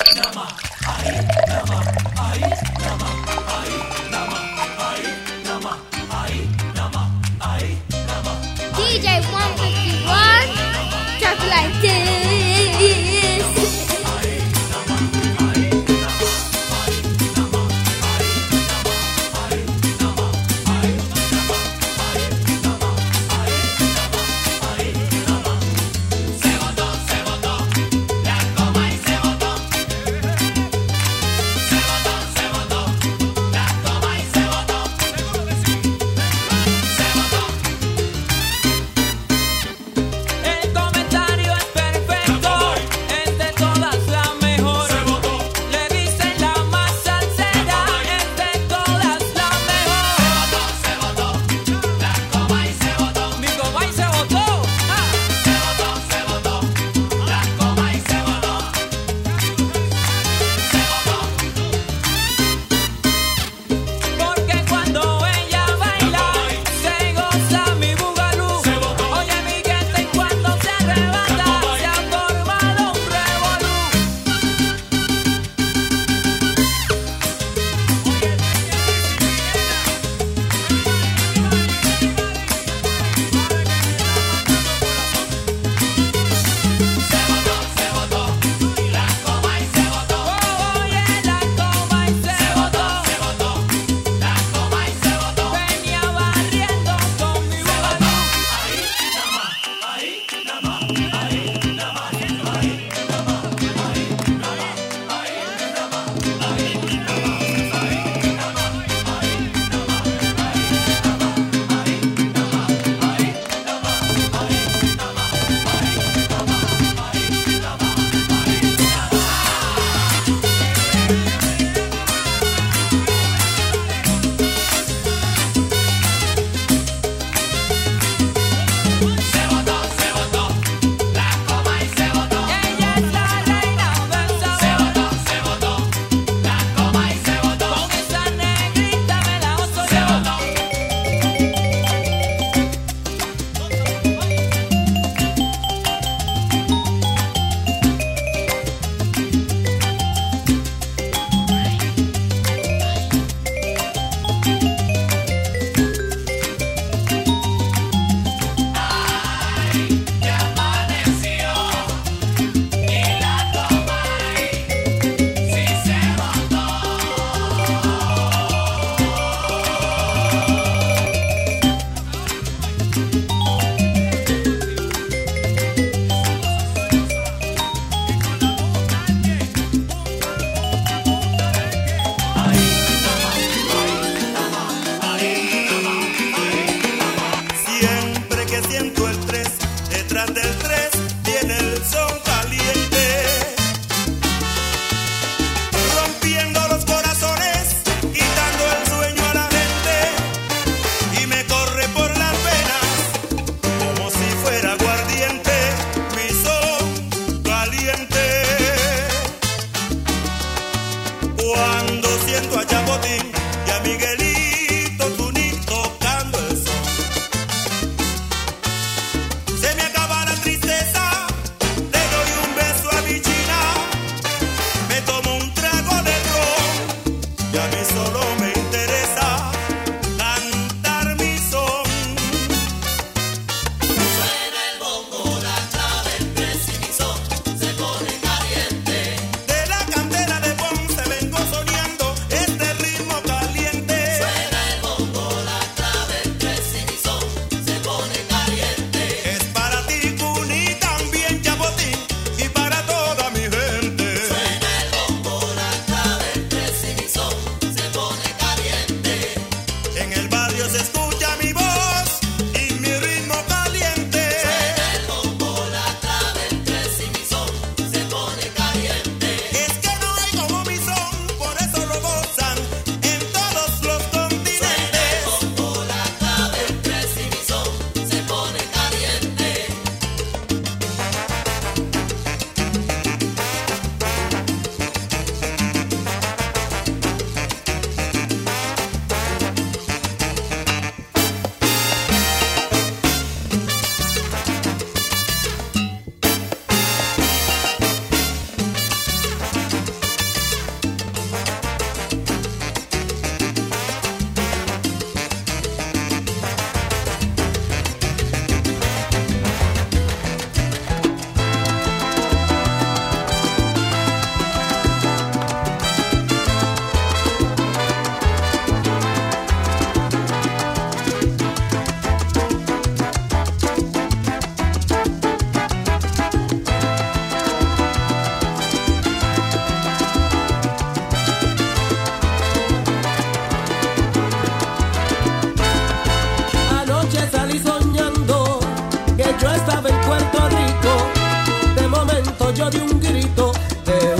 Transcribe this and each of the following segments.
Nama, ai, nama, ai, nama, ai. momento de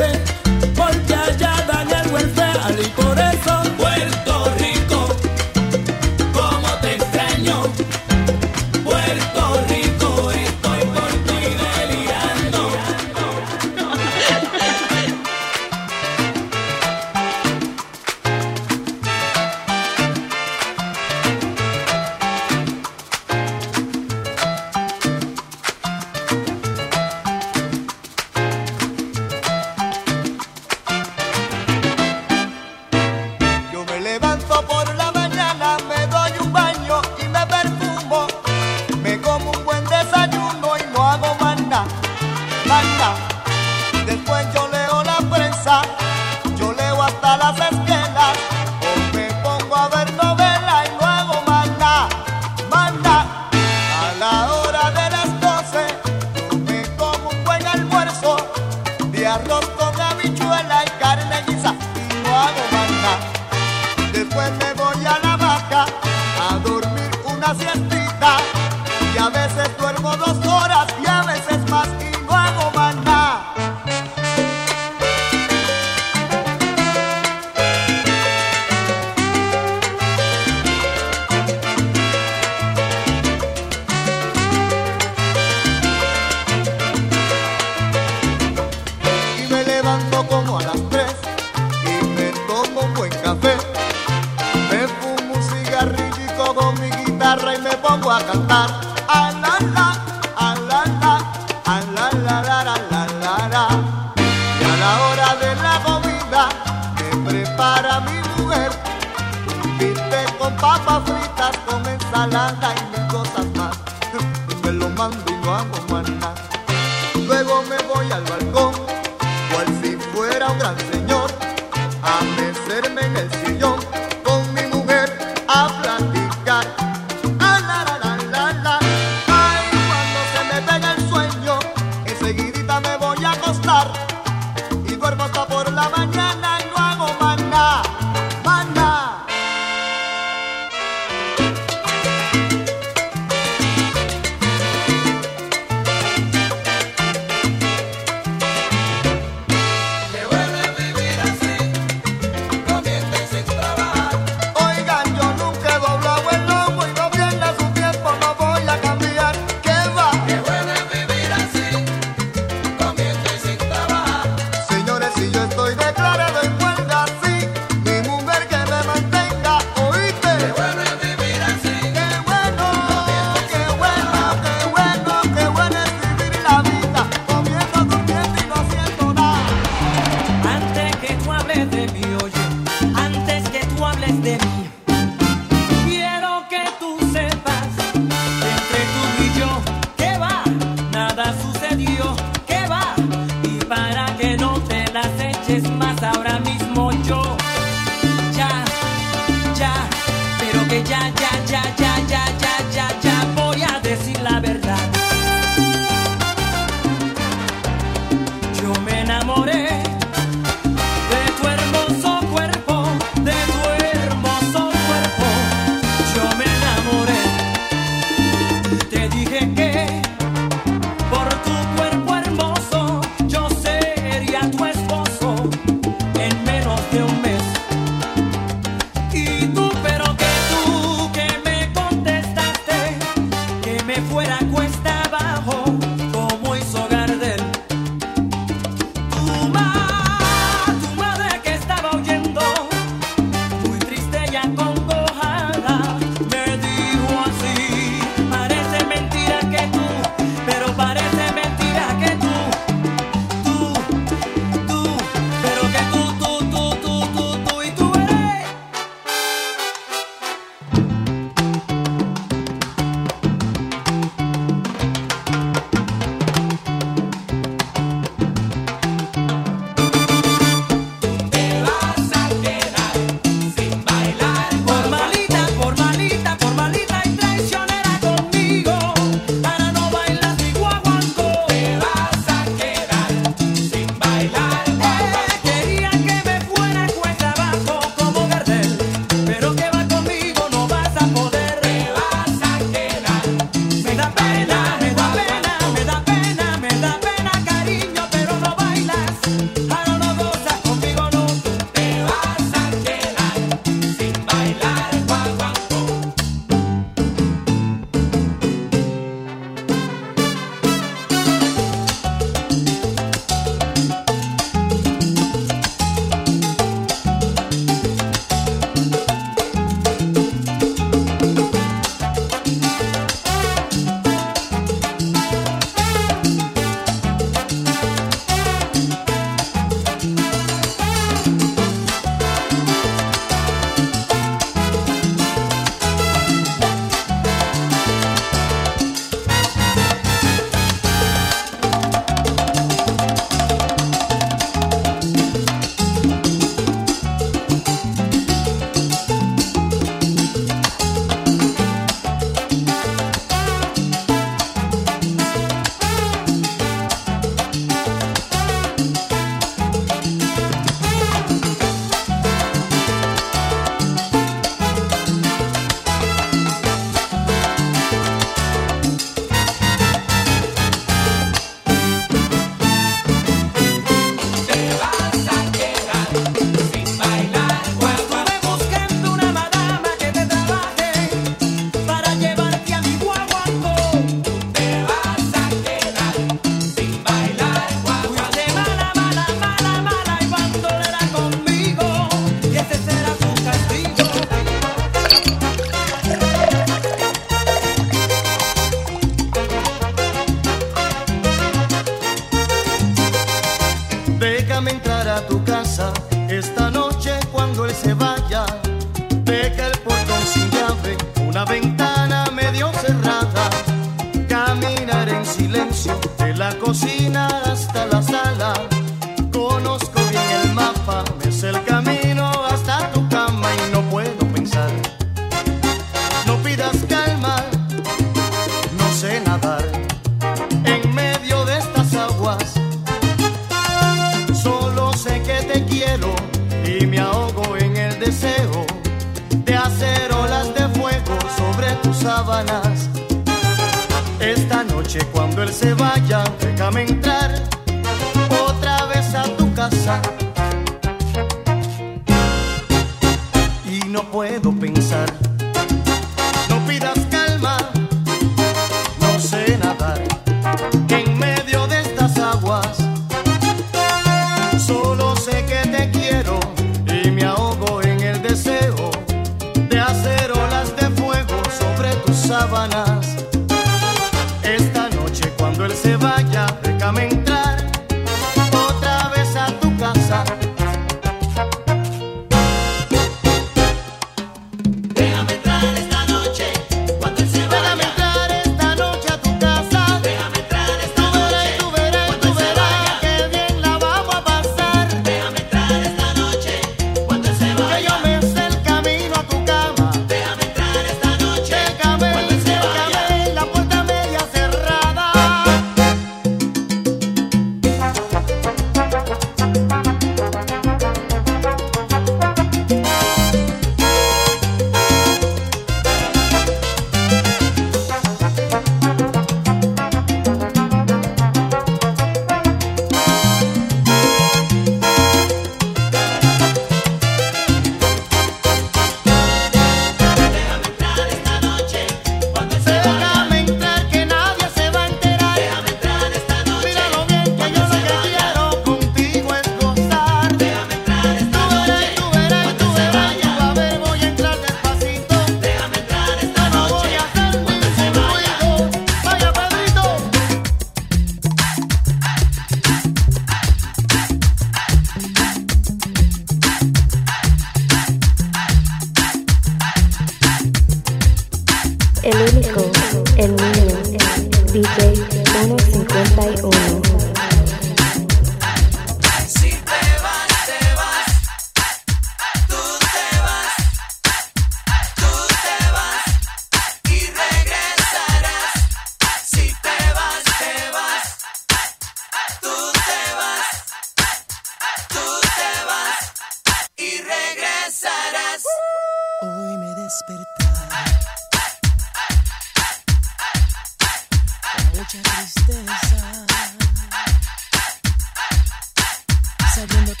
cayendo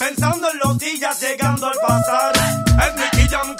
Pensando en los días llegando al pasar. Es Nicky Jam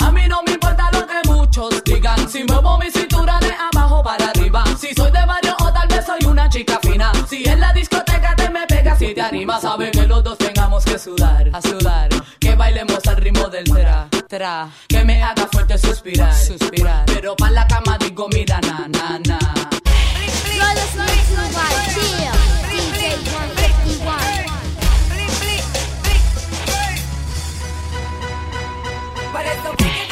A mí no me importa lo que muchos digan. Si muevo mi cintura de abajo para arriba. Si soy de barrio o tal vez soy una chica fina. Si en la discoteca te me pegas y te animas, sabe que los dos tengamos que sudar, a sudar. Que bailemos al ritmo del tra, tra. Que me haga fuerte suspirar, suspirar. Pero pa' la cama digo, mira, na, na, na. por eso.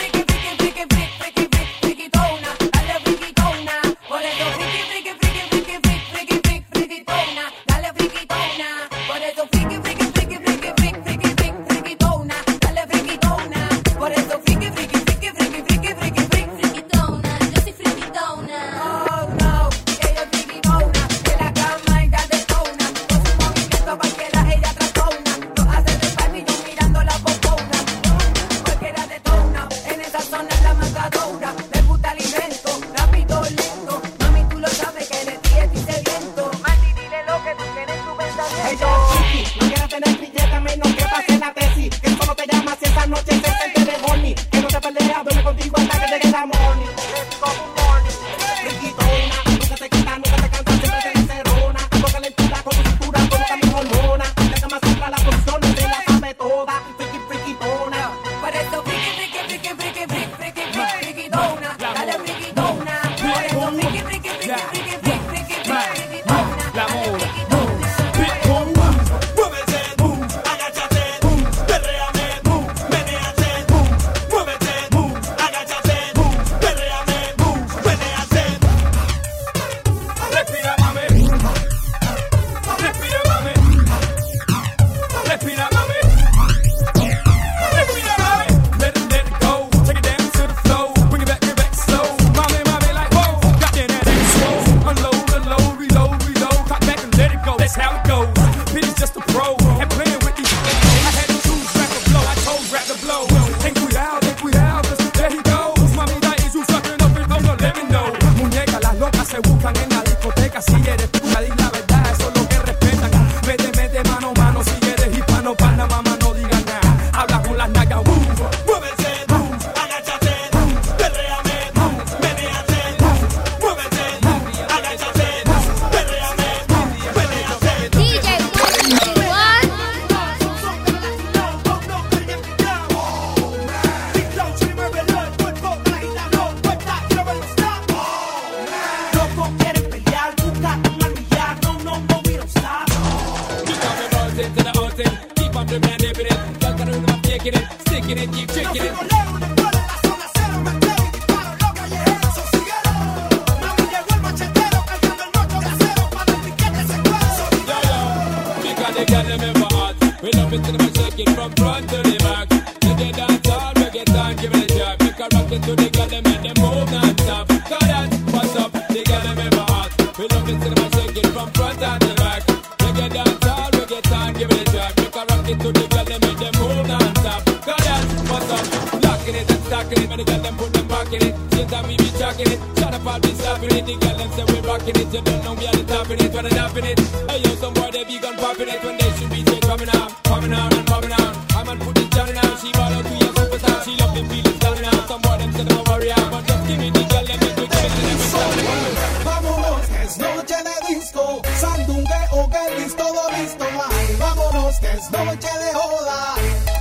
listo, todo listo, ay, vámonos que es noche de joda.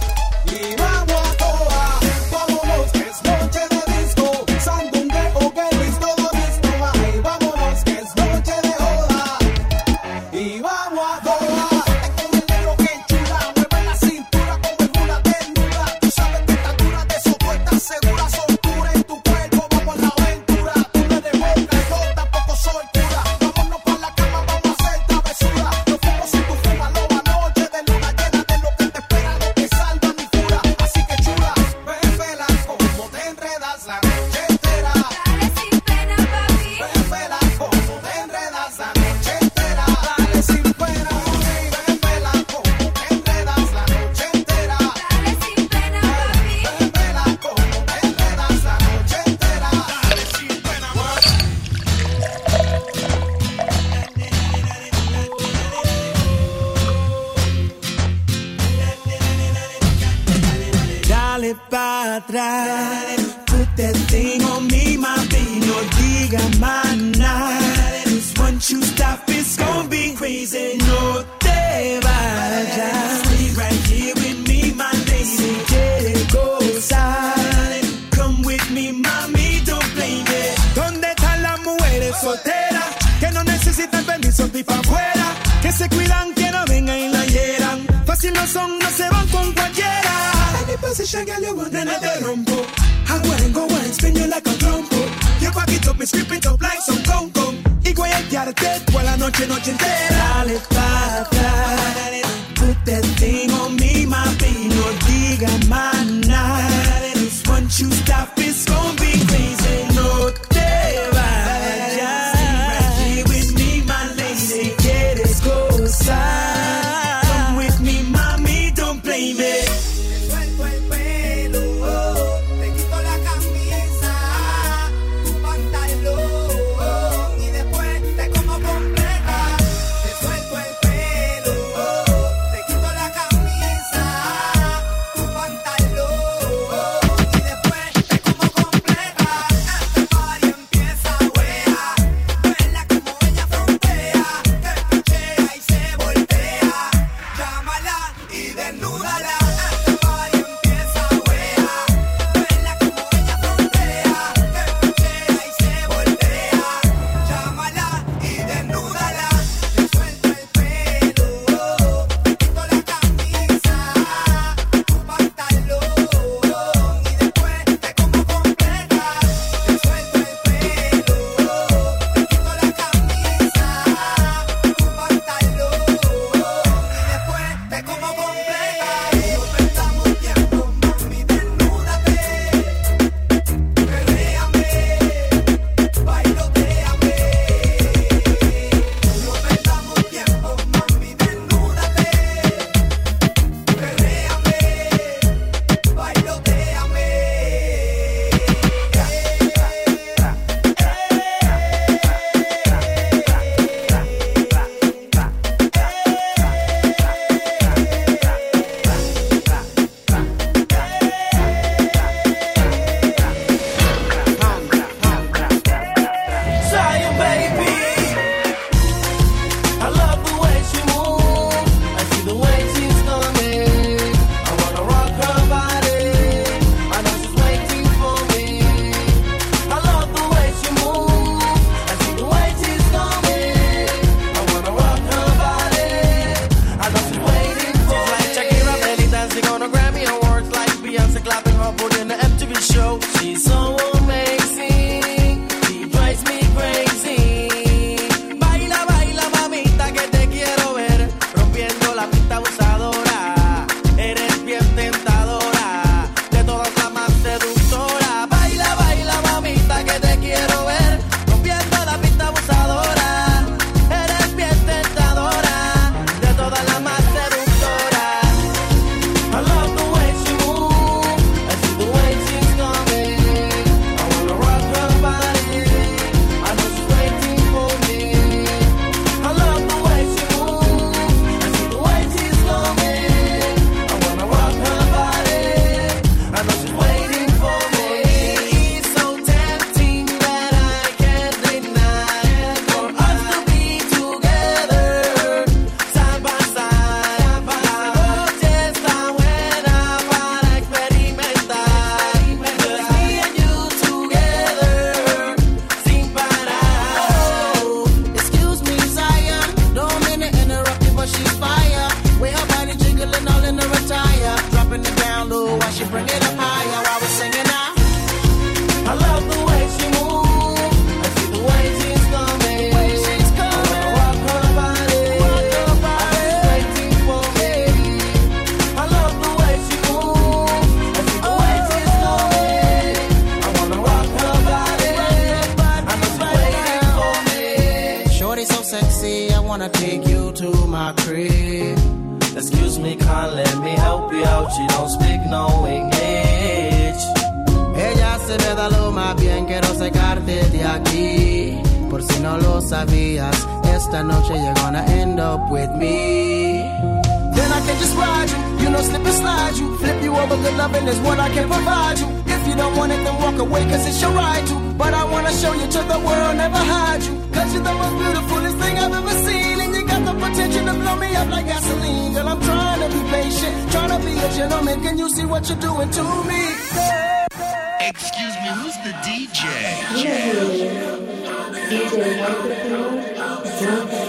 See, I wanna take you to my crib. Excuse me, can't let me help you out. You don't speak no English. Ella se ve de lo más bien, quiero sacarte de aquí. Por si no lo sabías, esta noche you're gonna end up with me. Then I can just ride you, you know, slip and slide you. Flip you over, good loving is what I can provide you. If you don't want it, then walk away, cause it's your right to. But I wanna show you to the world, never hide you. Cause you're the most beautifulest thing I've ever seen. And you got the potential to blow me up like gasoline. Girl, I'm trying to be patient, trying to be a gentleman. Can you see what you're doing to me? Excuse me, who's the DJ? DJ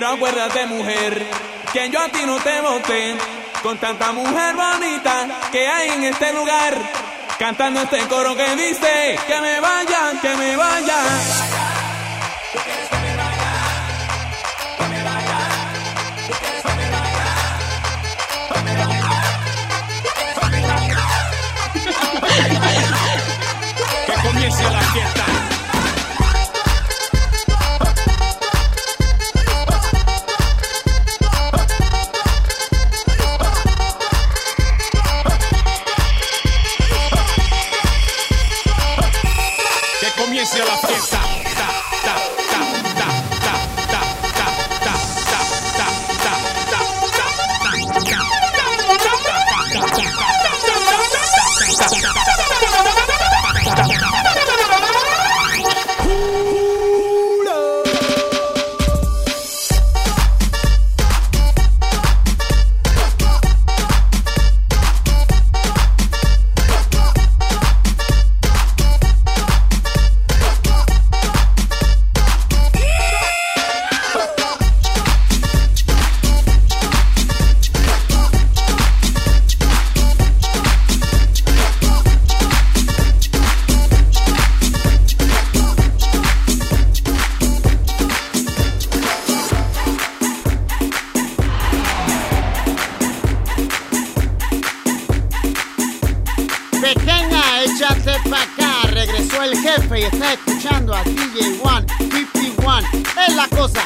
pero acuérdate mujer, que yo a ti no te voté, con tanta mujer bonita que hay en este lugar, cantando este coro que dice, que me vaya, que me vaya. Que comience la fiesta. acá, regresó el jefe y está escuchando a DJ One, 51. Es la cosa.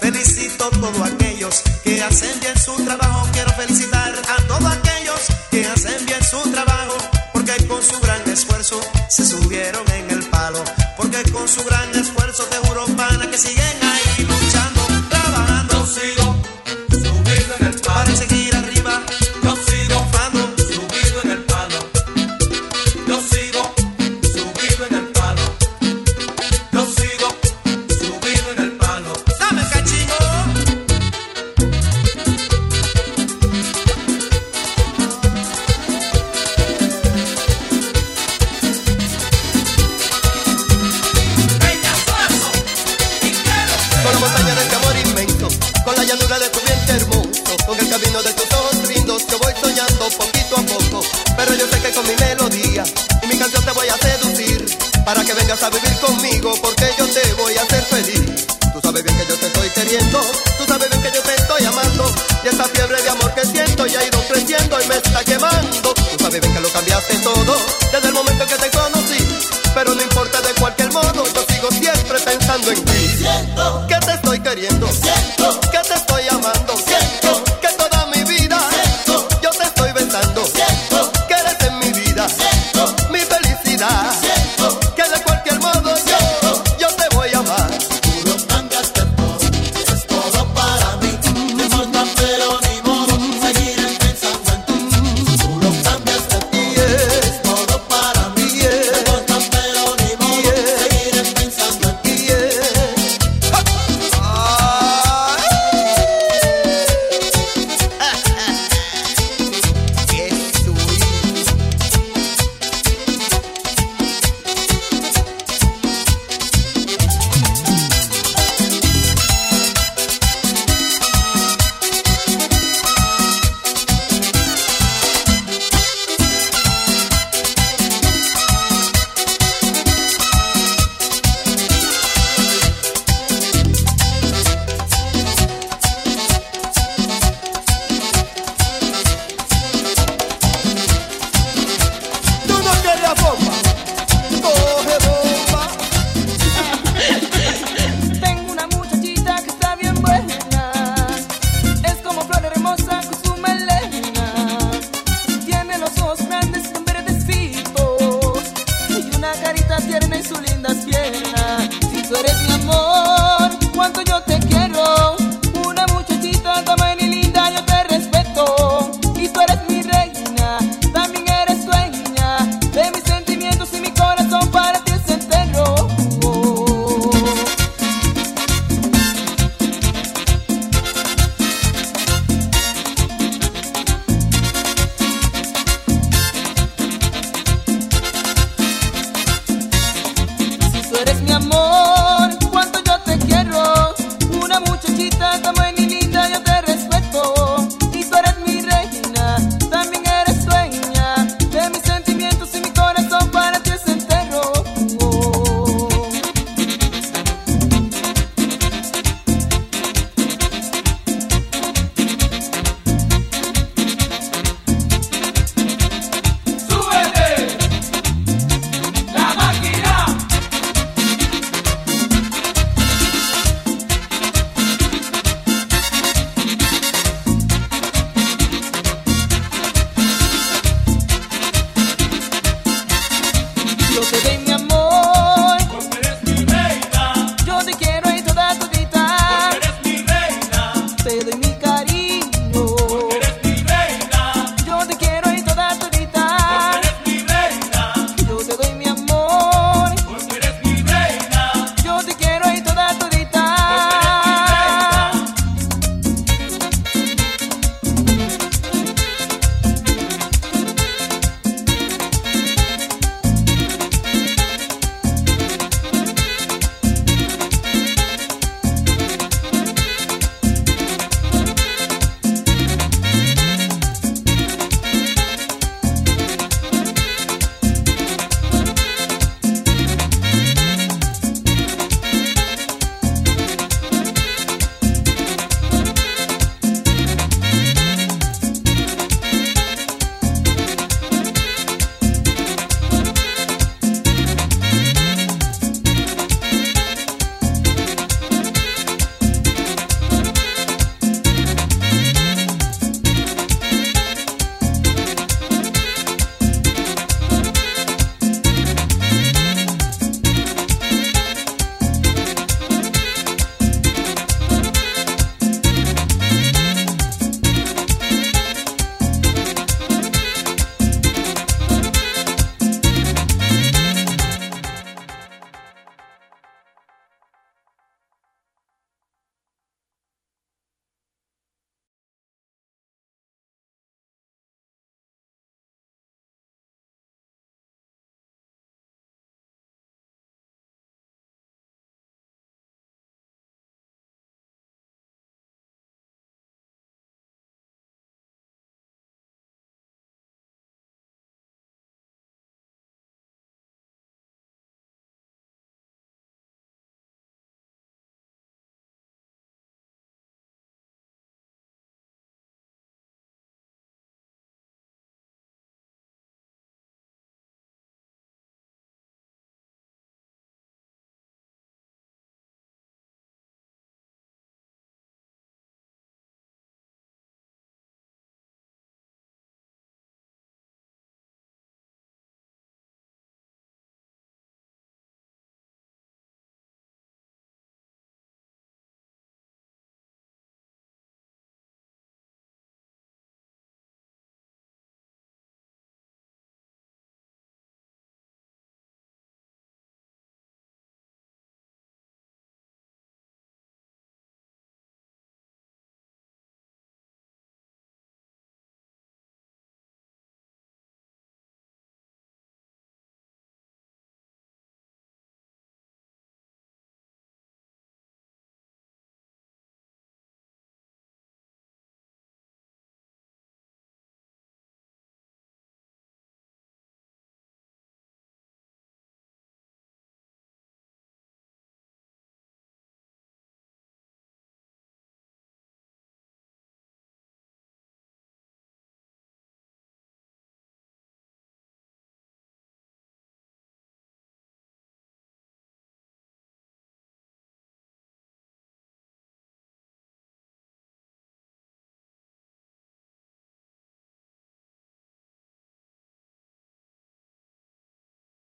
Felicito a todos aquellos que hacen bien su trabajo. Quiero felicitar a todos aquellos que hacen bien su trabajo, porque con su gran esfuerzo se subieron en el palo. Porque con su gran esfuerzo te juro, pana, que siguen